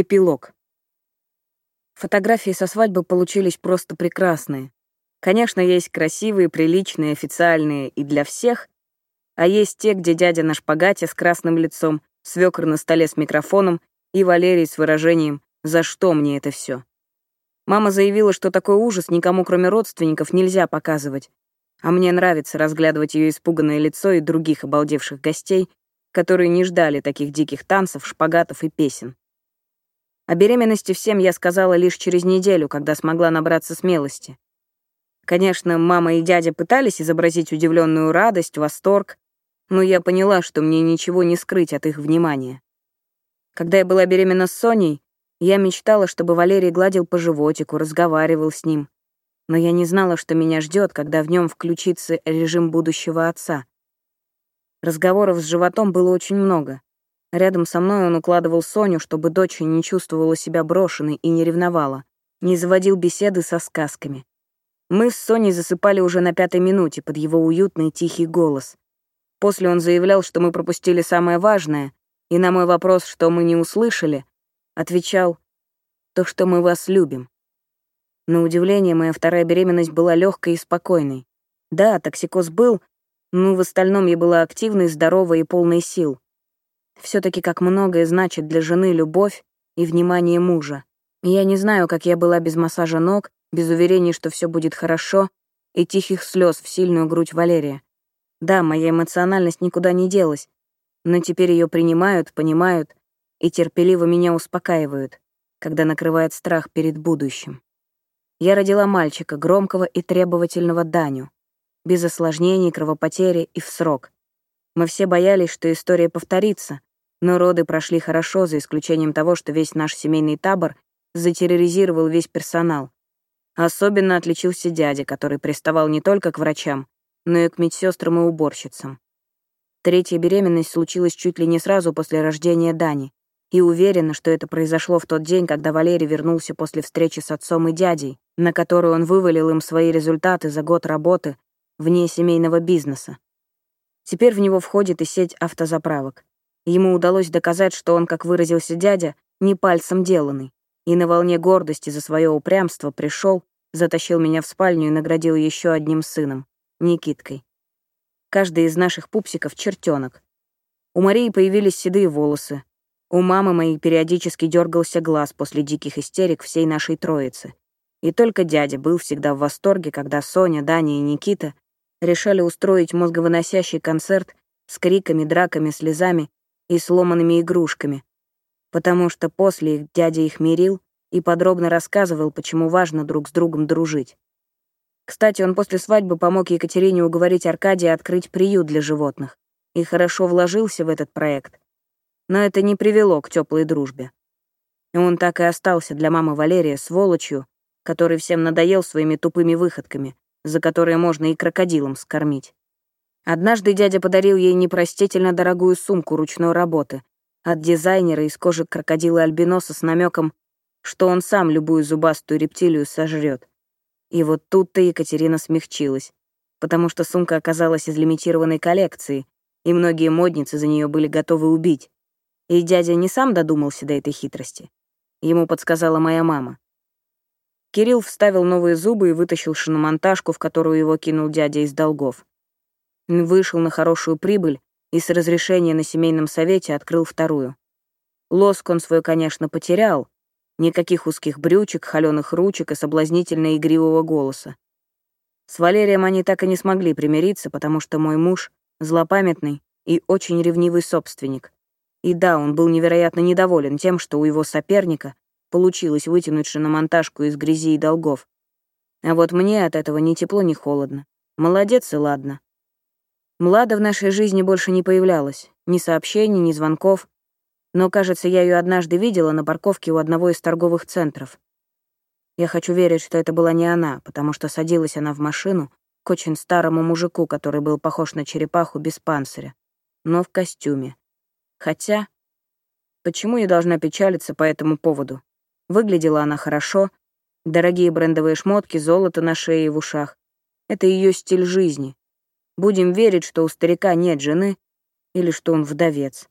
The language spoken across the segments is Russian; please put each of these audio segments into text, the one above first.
Эпилог. Фотографии со свадьбы получились просто прекрасные. Конечно, есть красивые, приличные, официальные и для всех, а есть те, где дядя на шпагате с красным лицом, свекр на столе с микрофоном и Валерий с выражением «За что мне это все? Мама заявила, что такой ужас никому, кроме родственников, нельзя показывать, а мне нравится разглядывать ее испуганное лицо и других обалдевших гостей, которые не ждали таких диких танцев, шпагатов и песен. О беременности всем я сказала лишь через неделю, когда смогла набраться смелости. Конечно, мама и дядя пытались изобразить удивленную радость, восторг, но я поняла, что мне ничего не скрыть от их внимания. Когда я была беременна с Соней, я мечтала, чтобы Валерий гладил по животику, разговаривал с ним. Но я не знала, что меня ждет, когда в нем включится режим будущего отца. Разговоров с животом было очень много. Рядом со мной он укладывал Соню, чтобы дочь не чувствовала себя брошенной и не ревновала, не заводил беседы со сказками. Мы с Соней засыпали уже на пятой минуте под его уютный тихий голос. После он заявлял, что мы пропустили самое важное, и на мой вопрос, что мы не услышали, отвечал «то, что мы вас любим». На удивление, моя вторая беременность была легкой и спокойной. Да, токсикоз был, но в остальном я была активной, здоровой и полной сил. Все таки как многое значит для жены любовь и внимание мужа. Я не знаю, как я была без массажа ног, без уверений, что все будет хорошо, и тихих слез в сильную грудь Валерия. Да, моя эмоциональность никуда не делась, но теперь ее принимают, понимают и терпеливо меня успокаивают, когда накрывает страх перед будущим. Я родила мальчика, громкого и требовательного Даню, без осложнений, кровопотери и в срок. Мы все боялись, что история повторится, но роды прошли хорошо, за исключением того, что весь наш семейный табор затерроризировал весь персонал. Особенно отличился дядя, который приставал не только к врачам, но и к медсестрам и уборщицам. Третья беременность случилась чуть ли не сразу после рождения Дани, и уверена, что это произошло в тот день, когда Валерий вернулся после встречи с отцом и дядей, на которую он вывалил им свои результаты за год работы вне семейного бизнеса. Теперь в него входит и сеть автозаправок. Ему удалось доказать, что он, как выразился дядя, не пальцем деланный, и на волне гордости за свое упрямство пришел, затащил меня в спальню и наградил еще одним сыном, Никиткой. Каждый из наших пупсиков — чертенок. У Марии появились седые волосы. У мамы моей периодически дергался глаз после диких истерик всей нашей троицы. И только дядя был всегда в восторге, когда Соня, Даня и Никита решали устроить мозговыносящий концерт с криками, драками, слезами и сломанными игрушками, потому что после их дядя их мирил и подробно рассказывал, почему важно друг с другом дружить. Кстати, он после свадьбы помог Екатерине уговорить Аркадия открыть приют для животных и хорошо вложился в этот проект. Но это не привело к теплой дружбе. Он так и остался для мамы Валерия сволочью, который всем надоел своими тупыми выходками, за которые можно и крокодилом скормить. Однажды дядя подарил ей непростительно дорогую сумку ручной работы от дизайнера из кожи крокодила альбиноса с намеком, что он сам любую зубастую рептилию сожрет. И вот тут-то Екатерина смягчилась, потому что сумка оказалась из лимитированной коллекции, и многие модницы за нее были готовы убить. И дядя не сам додумался до этой хитрости. Ему подсказала моя мама. Кирилл вставил новые зубы и вытащил шиномонтажку, в которую его кинул дядя из долгов. Вышел на хорошую прибыль и с разрешения на семейном совете открыл вторую. Лоск он свой, конечно, потерял, Никаких узких брючек, холёных ручек и соблазнительно игривого голоса. С Валерием они так и не смогли примириться, потому что мой муж — злопамятный и очень ревнивый собственник. И да, он был невероятно недоволен тем, что у его соперника получилось вытянуть шиномонтажку из грязи и долгов. А вот мне от этого ни тепло, ни холодно. Молодец и ладно. Млада в нашей жизни больше не появлялась. Ни сообщений, ни звонков но, кажется, я ее однажды видела на парковке у одного из торговых центров. Я хочу верить, что это была не она, потому что садилась она в машину к очень старому мужику, который был похож на черепаху без панциря, но в костюме. Хотя, почему я должна печалиться по этому поводу? Выглядела она хорошо, дорогие брендовые шмотки, золото на шее и в ушах. Это ее стиль жизни. Будем верить, что у старика нет жены или что он вдовец.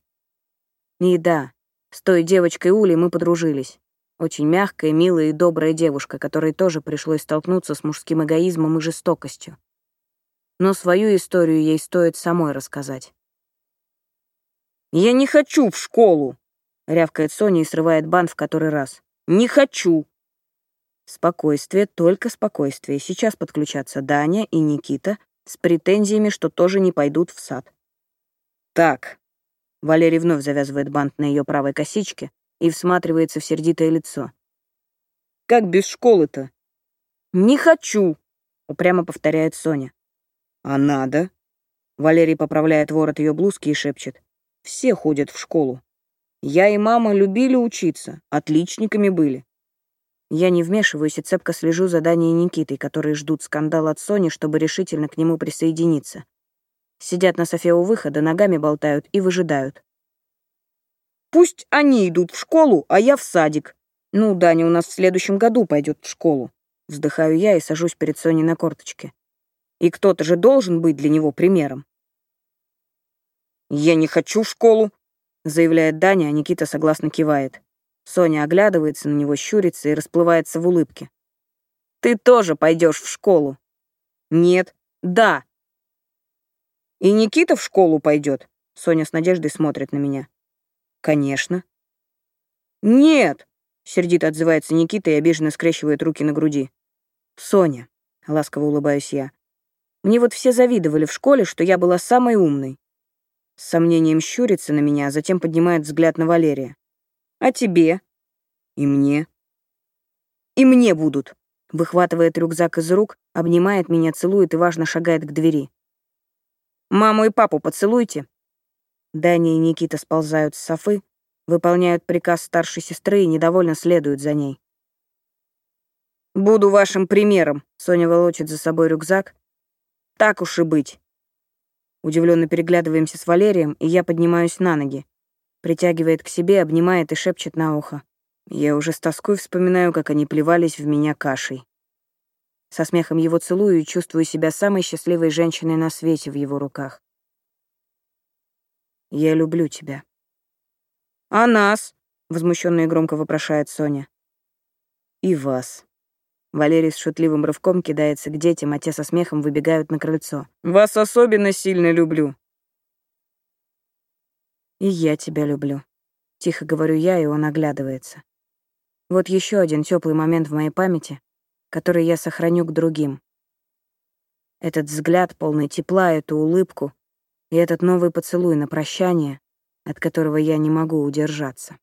И да, С той девочкой Улей мы подружились. Очень мягкая, милая и добрая девушка, которой тоже пришлось столкнуться с мужским эгоизмом и жестокостью. Но свою историю ей стоит самой рассказать. «Я не хочу в школу!» — рявкает Соня и срывает бант в который раз. «Не хочу!» Спокойствие, только спокойствие. Сейчас подключатся Даня и Никита с претензиями, что тоже не пойдут в сад. «Так». Валерий вновь завязывает бант на ее правой косичке, и всматривается в сердитое лицо. «Как без школы-то?» «Не хочу», — упрямо повторяет Соня. «А надо?» Валерий поправляет ворот ее блузки и шепчет. «Все ходят в школу. Я и мама любили учиться, отличниками были». Я не вмешиваюсь и цепко слежу за Даней и Никитой, которые ждут скандал от Сони, чтобы решительно к нему присоединиться. Сидят на софе у выхода, ногами болтают и выжидают. Пусть они идут в школу, а я в садик. Ну, Даня у нас в следующем году пойдет в школу. Вздыхаю я и сажусь перед Соней на корточке. И кто-то же должен быть для него примером. «Я не хочу в школу», — заявляет Даня, а Никита согласно кивает. Соня оглядывается на него, щурится и расплывается в улыбке. «Ты тоже пойдешь в школу?» «Нет». «Да». «И Никита в школу пойдет?» Соня с надеждой смотрит на меня. «Конечно». «Нет!» — сердито отзывается Никита и обиженно скрещивает руки на груди. «Соня», — ласково улыбаюсь я, — «мне вот все завидовали в школе, что я была самой умной». С сомнением щурится на меня, а затем поднимает взгляд на Валерия. «А тебе?» «И мне?» «И мне будут», — выхватывает рюкзак из рук, обнимает меня, целует и важно шагает к двери. «Маму и папу поцелуйте», Даня и Никита сползают с софы, выполняют приказ старшей сестры и недовольно следуют за ней. «Буду вашим примером», — Соня волочит за собой рюкзак. «Так уж и быть». Удивленно переглядываемся с Валерием, и я поднимаюсь на ноги. Притягивает к себе, обнимает и шепчет на ухо. Я уже с тоской вспоминаю, как они плевались в меня кашей. Со смехом его целую и чувствую себя самой счастливой женщиной на свете в его руках. Я люблю тебя. А нас? Возмущенно и громко вопрошает Соня. И вас. Валерий с шутливым рывком кидается к детям, а те со смехом выбегают на крыльцо. Вас особенно сильно люблю. И я тебя люблю. Тихо говорю я, и он оглядывается. Вот еще один теплый момент в моей памяти, который я сохраню к другим. Этот взгляд, полный тепла, эту улыбку, и этот новый поцелуй на прощание, от которого я не могу удержаться.